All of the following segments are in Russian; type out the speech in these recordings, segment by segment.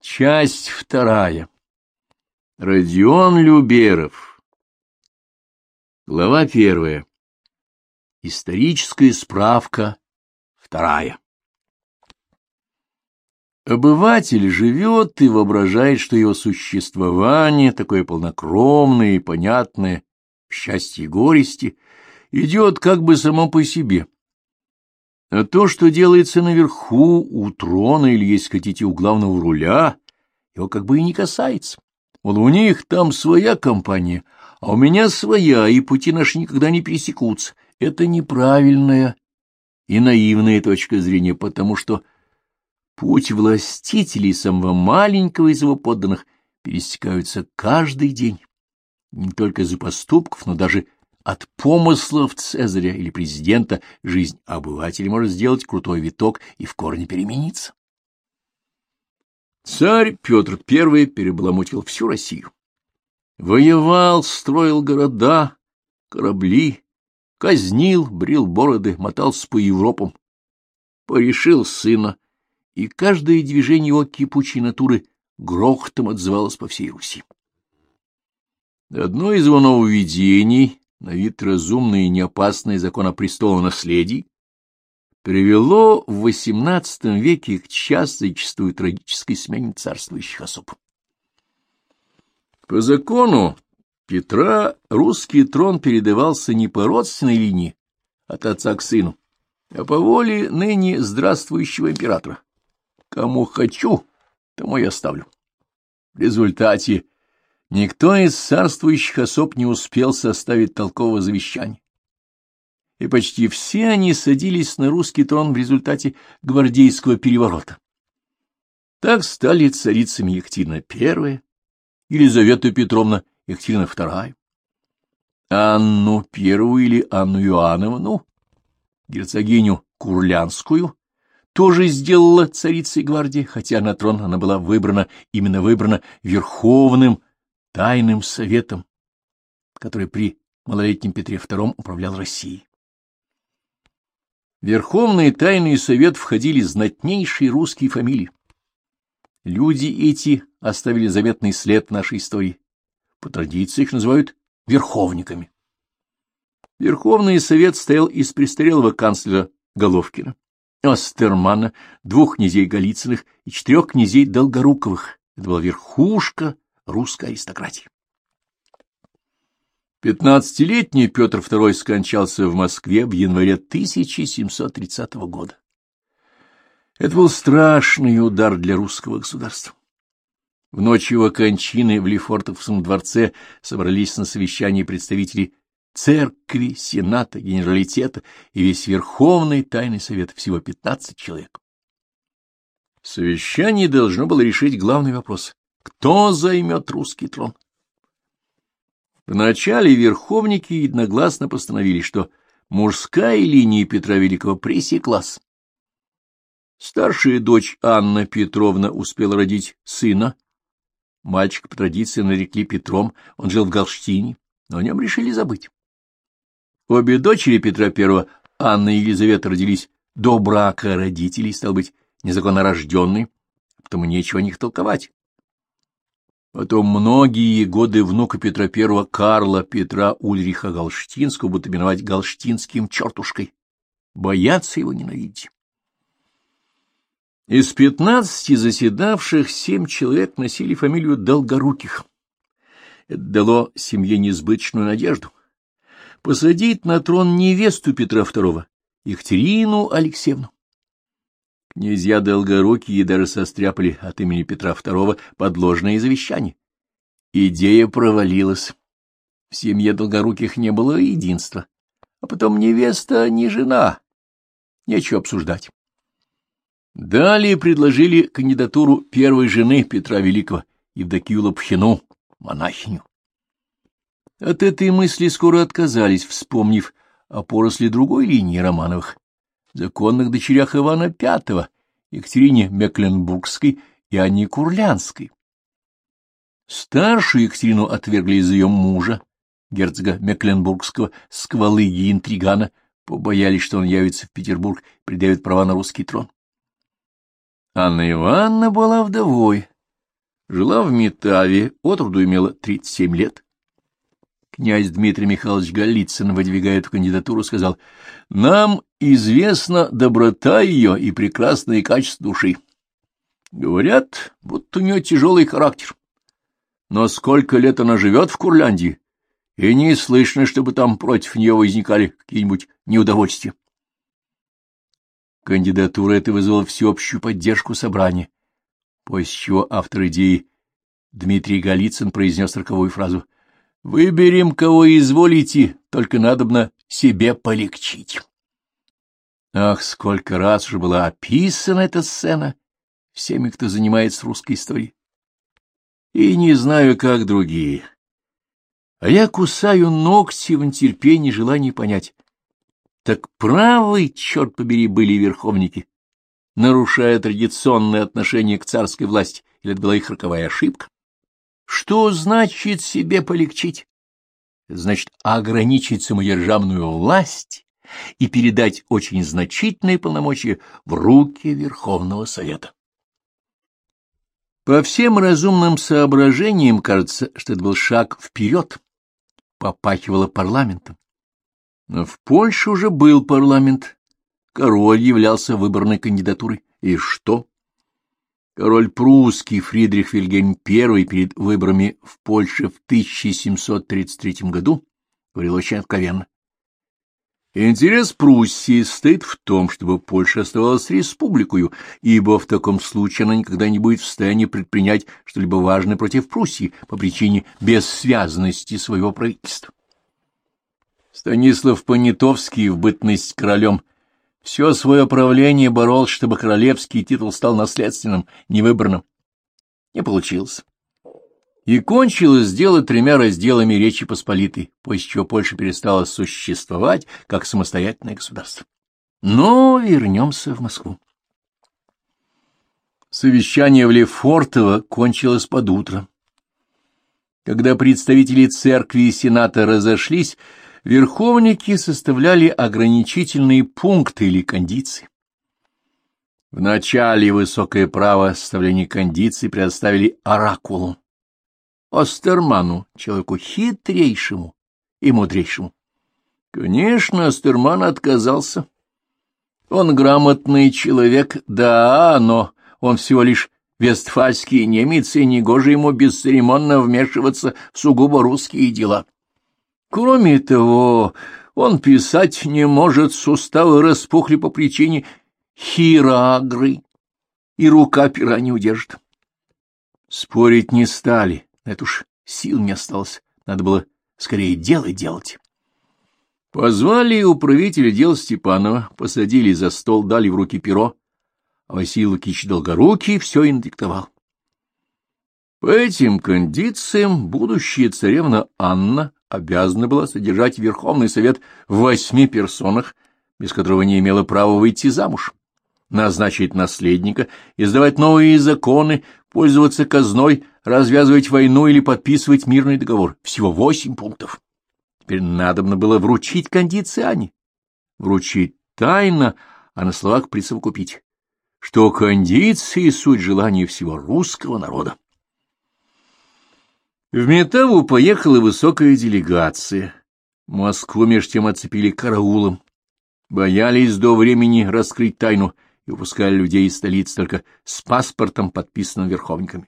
Часть вторая. Родион Люберов. Глава первая. Историческая справка вторая. Обыватель живет и воображает, что его существование, такое полнокровное и понятное, счастье и горести, идет как бы само по себе. А то, что делается наверху, у трона или, если хотите, у главного руля, его как бы и не касается. Мол, у них там своя компания, а у меня своя, и пути наши никогда не пересекутся. Это неправильная и наивная точка зрения, потому что путь властителей самого маленького из его подданных пересекаются каждый день. Не только из-за поступков, но даже от помыслов Цезаря или президента жизнь обывателя может сделать крутой виток и в корне перемениться. Царь Петр I перебаламутил всю Россию. Воевал, строил города, корабли, казнил, брил бороды, мотался по Европам, порешил сына, и каждое движение его кипучей натуры грохотом отзывалось по всей Руси. Одно из его нововведений, на вид разумный и неопасный закон о престолонаследии, привело в XVIII веке к частой зачастую трагической смене царствующих особ. По закону Петра русский трон передавался не по родственной линии от отца к сыну, а по воле ныне здравствующего императора. Кому хочу, тому я оставлю. В результате никто из царствующих особ не успел составить толкового завещания и почти все они садились на русский трон в результате гвардейского переворота. Так стали царицами Екатерина I, Елизавета Петровна Екатерина II, Анну Первую или Анну Иоанновну, герцогиню Курлянскую, тоже сделала царицей гвардии, хотя на трон она была выбрана, именно выбрана Верховным Тайным Советом, который при малолетнем Петре II управлял Россией. Верховный тайный совет входили знатнейшие русские фамилии. Люди эти оставили заветный след нашей истории. По традиции их называют верховниками. Верховный совет стоял из престарелого канцлера Головкина, Астермана, двух князей Голицыных и четырех князей Долгоруковых. Это была верхушка русской аристократии. Пятнадцатилетний Петр II скончался в Москве в январе 1730 года. Это был страшный удар для русского государства. В ночь его кончины в Лефортовском дворце собрались на совещании представители церкви, сената, генералитета и весь Верховный Тайный Совет, всего 15 человек. Совещание должно было решить главный вопрос — кто займет русский трон? Вначале верховники единогласно постановили, что мужская линия Петра Великого пресеклась. Старшая дочь Анна Петровна успела родить сына. Мальчик по традиции нарекли Петром, он жил в Галштине, но о нем решили забыть. Обе дочери Петра I, Анна и Елизавета, родились до брака родителей, стал быть, незаконно рожденные, потому нечего о них толковать. Потом многие годы внука Петра I Карла Петра Ульриха Галштинского будут именовать Галштинским чертушкой. Боятся его ненавидеть. Из пятнадцати заседавших семь человек носили фамилию Долгоруких. Это дало семье несбыточную надежду. Посадить на трон невесту Петра II, Екатерину Алексеевну. Князья Долгорукие даже состряпали от имени Петра II подложное завещание. Идея провалилась. В семье Долгоруких не было единства. А потом невеста не жена. Нечего обсуждать. Далее предложили кандидатуру первой жены Петра Великого, Евдокию Лапхину, монахиню. От этой мысли скоро отказались, вспомнив о поросли другой линии Романовых законных дочерях Ивана V, Екатерине Мекленбургской и Анне Курлянской. Старшую Екатерину отвергли из ее мужа, герцога Мекленбургского, сквалыги и интригана, побоялись, что он явится в Петербург и придавит права на русский трон. Анна Ивановна была вдовой, Жила в Метаве, отроду имела 37 лет. Князь Дмитрий Михайлович Голицын, выдвигая эту кандидатуру, сказал, «Нам известна доброта ее и прекрасные качества души. Говорят, будто у нее тяжелый характер. Но сколько лет она живет в Курляндии, и не слышно, чтобы там против нее возникали какие-нибудь неудовольствия. Кандидатура эта вызвала всеобщую поддержку собрания, после чего автор идеи Дмитрий Голицын произнес роковую фразу «Выберем, кого изволите, только надобно себе полегчить». Ах, сколько раз уже была описана эта сцена всеми, кто занимается русской историей. И не знаю, как другие. А я кусаю ногти в нетерпении желания понять, так правы, черт побери, были верховники, нарушая традиционное отношение к царской власти, или это была их роковая ошибка? Что значит себе полегчить? Значит, ограничить самодержавную власть и передать очень значительные полномочия в руки Верховного Совета. По всем разумным соображениям кажется, что это был шаг вперед, попахивало парламентом. Но в Польше уже был парламент. Король являлся выборной кандидатурой. И что? Король прусский Фридрих Вильгельм I перед выборами в Польше в 1733 году говорил очень откровенно. Интерес Пруссии стоит в том, чтобы Польша оставалась республикою, ибо в таком случае она никогда не будет в состоянии предпринять что-либо важное против Пруссии по причине бессвязности своего правительства. Станислав Понятовский в бытность королем все свое правление боролся, чтобы королевский титул стал наследственным, невыбранным. Не получилось. И кончилось дело тремя разделами Речи Посполитой, после чего Польша перестала существовать как самостоятельное государство. Но вернемся в Москву. Совещание в Лефортово кончилось под утро. Когда представители церкви и сената разошлись, Верховники составляли ограничительные пункты или кондиции. В начале высокое право составления кондиций предоставили оракулу, Остерману, человеку хитрейшему и мудрейшему. Конечно, Остерман отказался. Он грамотный человек, да, но он всего лишь вестфальский немец, и негоже ему бесцеремонно вмешиваться в сугубо русские дела. Кроме того, он писать не может, суставы распухли по причине хирагры, и рука пера не удержит. Спорить не стали, это уж сил не осталось, надо было скорее дело делать. Позвали управителя дел Степанова, посадили за стол, дали в руки перо, а Василий Лукич Долгорукий все индиктовал. По этим кондициям будущая царевна Анна обязана была содержать Верховный Совет в восьми персонах, без которого не имела права выйти замуж, назначить наследника, издавать новые законы, пользоваться казной, развязывать войну или подписывать мирный договор. Всего восемь пунктов. Теперь надобно было вручить кондиции. Вручить тайно, а на словах присовокупить, что кондиции — суть желания всего русского народа. В Метаву поехала высокая делегация. Москву меж тем оцепили караулом. Боялись до времени раскрыть тайну и выпускали людей из столицы только с паспортом, подписанным верховниками.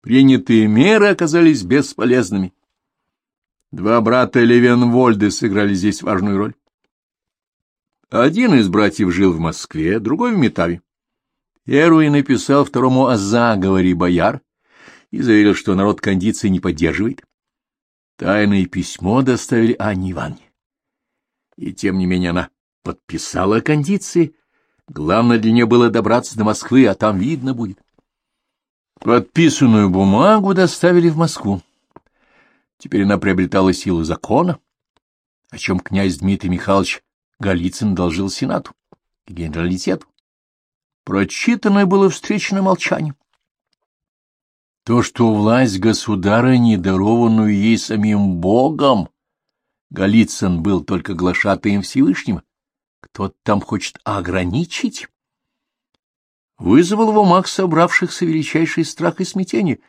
Принятые меры оказались бесполезными. Два брата Левенвольды сыграли здесь важную роль. Один из братьев жил в Москве, другой в Метаве. Первый написал второму о заговоре бояр, и заверил, что народ кондиции не поддерживает. Тайное письмо доставили Анне Ивановне. И тем не менее она подписала кондиции. Главное для нее было добраться до Москвы, а там видно будет. Подписанную бумагу доставили в Москву. Теперь она приобретала силу закона, о чем князь Дмитрий Михайлович Голицын должил Сенату и генералитету. Прочитанное было встречено молчанием. То, что власть государыни, дарованную ей самим Богом, Голицын был только глашатаем Всевышнего, кто-то там хочет ограничить. вызвал в умах собравшихся величайший страх и смятение.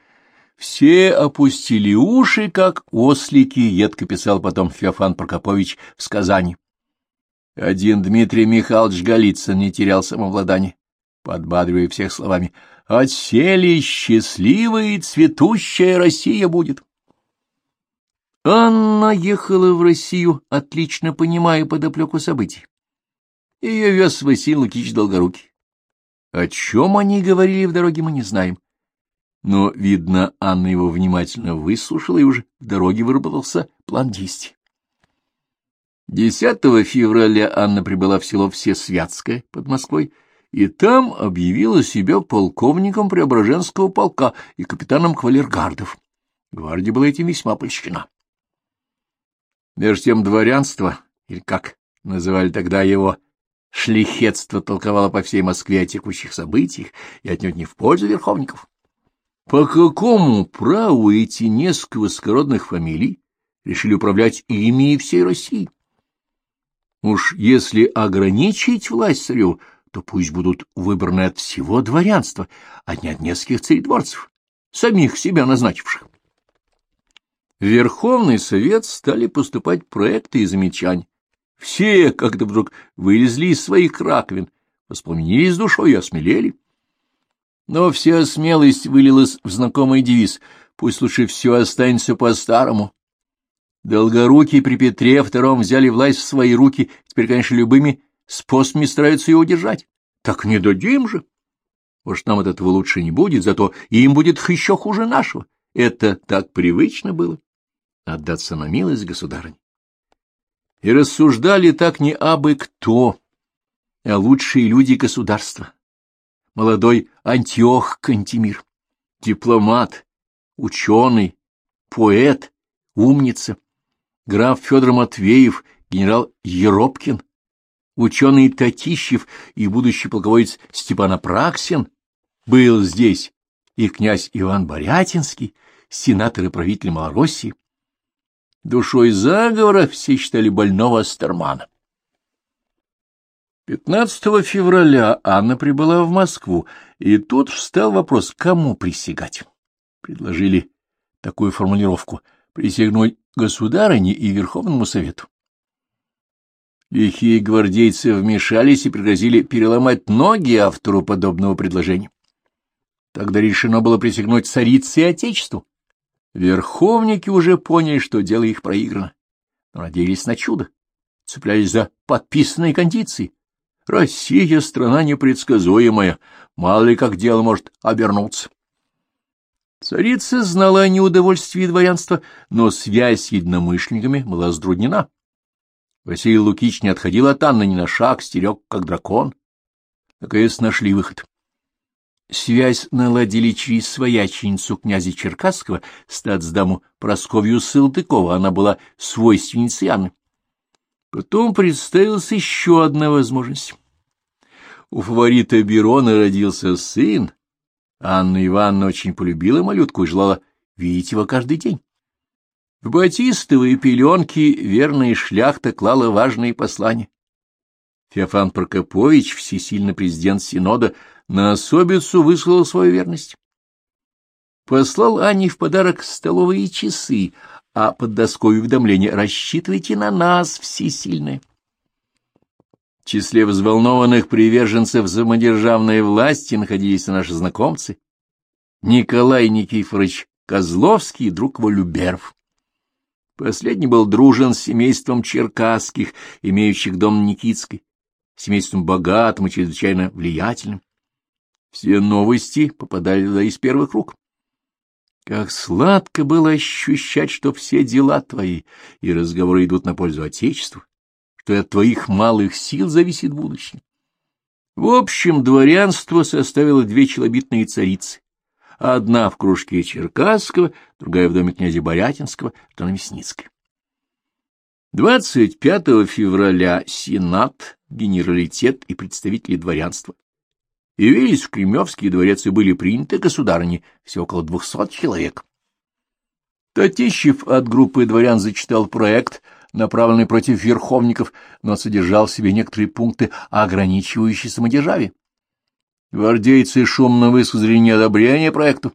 Все опустили уши, как ослики, едко писал потом Феофан Прокопович в сказании. Один Дмитрий Михайлович Голицын не терял самообладание, подбадривая всех словами «Отсели счастливая и цветущая Россия будет». Анна ехала в Россию, отлично понимая подоплеку событий. Ее вез Василий Лукич Долгорукий. О чем они говорили в дороге, мы не знаем. Но, видно, Анна его внимательно выслушала, и уже в дороге выработался план действий. 10 февраля Анна прибыла в село Всесвятское под Москвой, и там объявила себя полковником Преображенского полка и капитаном кавалергардов. Гвардия была этим весьма польщена. Между тем дворянство, или как называли тогда его, шлихетство толковало по всей Москве о текущих событиях и отнюдь не в пользу верховников. По какому праву эти несколько высокородных фамилий решили управлять ими и всей Россией? Уж если ограничить власть царю, то пусть будут выбраны от всего дворянства, а не от нескольких царедворцев, самих себя назначивших. В Верховный Совет стали поступать проекты и замечания. Все как-то вдруг вылезли из своих раковин, воспламенились душой и осмелели. Но вся смелость вылилась в знакомый девиз «Пусть лучше все останется по-старому». Долгорукие при Петре II взяли власть в свои руки, теперь, конечно, любыми способами стараются ее удержать. Так не дадим же. Может, нам от этого лучше не будет, зато им будет еще хуже нашего. Это так привычно было — отдаться на милость государынь. И рассуждали так не абы кто, а лучшие люди государства. Молодой Антиох Кантемир, дипломат, ученый, поэт, умница, граф Федор Матвеев, генерал Еропкин, ученый Татищев и будущий полководец Степан Апраксин, был здесь и князь Иван Борятинский, сенатор и правитель Малороссии. Душой заговора все считали больного Стермана. 15 февраля Анна прибыла в Москву, и тут встал вопрос, кому присягать. Предложили такую формулировку — присягнуть государыне и Верховному Совету. Лихие гвардейцы вмешались и пригрозили переломать ноги автору подобного предложения. Тогда решено было присягнуть царице и отечеству. Верховники уже поняли, что дело их проиграно, но надеялись на чудо, цеплялись за подписанные кондиции. Россия — страна непредсказуемая, мало ли как дело может обернуться. Царица знала о неудовольствии дворянства, но связь с единомышленниками была затруднена. Василий Лукич не отходил от Анны ни на шаг, стерег, как дракон. Наконец нашли выход. Связь наладили через свояченицу князя Черкасского, статсдаму Просковью Салтыкова, она была свойственницей Анны. Потом представилась еще одна возможность. У фаворита Берона родился сын, Анна Ивановна очень полюбила малютку и желала видеть его каждый день. В батистовые пеленки верная шляхта клала важные послания. Феофан Прокопович, всесильный президент Синода, на особицу выслал свою верность. Послал Анне в подарок столовые часы, а под доской уведомления «Рассчитывайте на нас, всесильные». В числе взволнованных приверженцев самодержавной власти находились наши знакомцы. Николай Никифорович Козловский и друг его Люберов. Последний был дружен с семейством Черкасских, имеющих дом Никитской, семейством богатым и чрезвычайно влиятельным. Все новости попадали туда из первых рук. Как сладко было ощущать, что все дела твои и разговоры идут на пользу Отечеству что от твоих малых сил зависит будущее. В общем, дворянство составило две челобитные царицы. Одна в кружке Черкасского, другая в доме князя Борятинского, что на Мясницкой. 25 февраля Сенат, генералитет и представители дворянства явились в Кремлевский дворец и были приняты государыне, все около двухсот человек. Татищев от группы дворян зачитал проект направленный против верховников, но содержал в себе некоторые пункты, ограничивающие самодержавие. Гвардейцы шумно высказали неодобрение проекту.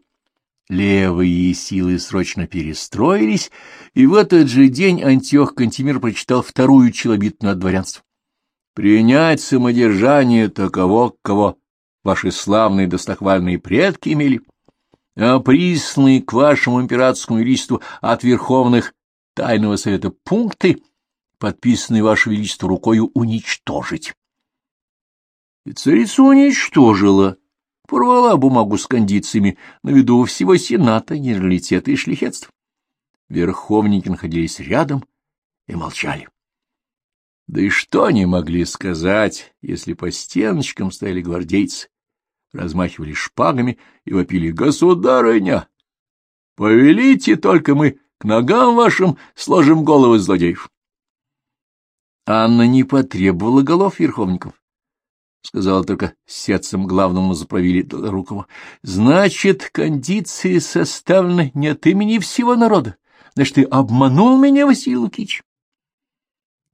Левые силы срочно перестроились, и в этот же день Антиох Кантемир прочитал вторую челобитную от дворянства. «Принять самодержание таково, кого ваши славные достохвальные предки имели, а присланные к вашему императорскому юристу от верховных тайного совета пункты, подписанные ваше величество рукою, уничтожить». И царица уничтожила порвала бумагу с кондициями на виду всего сената, генералитета и шлихетств. Верховники находились рядом и молчали. Да и что они могли сказать, если по стеночкам стояли гвардейцы, размахивали шпагами и вопили «Государыня! Повелите только мы к ногам вашим сложим головы злодеев!» Анна не потребовала голов верховников. — сказала только сердцем главному заправили Долорукому. — Значит, кондиции составлены не от имени всего народа. Значит, ты обманул меня, Василий Лукич.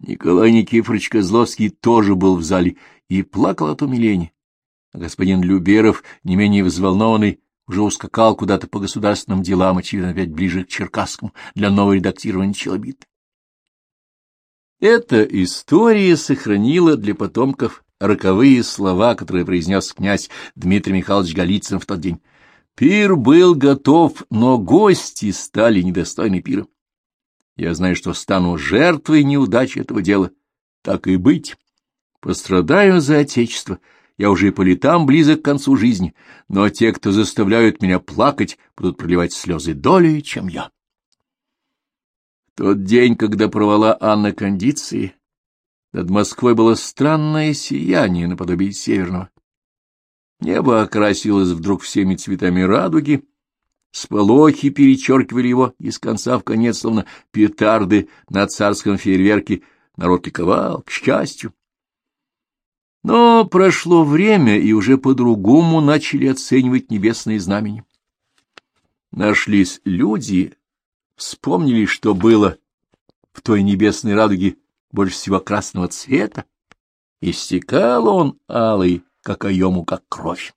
Николай Никифорович Козловский тоже был в зале и плакал от умиления. А господин Люберов, не менее взволнованный, уже ускакал куда-то по государственным делам, очевидно, опять ближе к Черкасскому, для нового редактирования челобиты. Эта история сохранила для потомков роковые слова, которые произнес князь Дмитрий Михайлович Голицын в тот день. Пир был готов, но гости стали недостойны пира. Я знаю, что стану жертвой неудачи этого дела. Так и быть. Пострадаю за отечество. Я уже и по летам близок к концу жизни, но те, кто заставляют меня плакать, будут проливать слезы долей, чем я. тот день, когда провала Анна кондиции, над Москвой было странное сияние наподобие северного. Небо окрасилось вдруг всеми цветами радуги, сполохи перечеркивали его из конца в конец, словно петарды на царском фейерверке. Народ ликовал, к счастью. Но прошло время, и уже по-другому начали оценивать небесные знамени. Нашлись люди, вспомнили, что было в той небесной радуге больше всего красного цвета, истекал он алый, как оему, как кровь.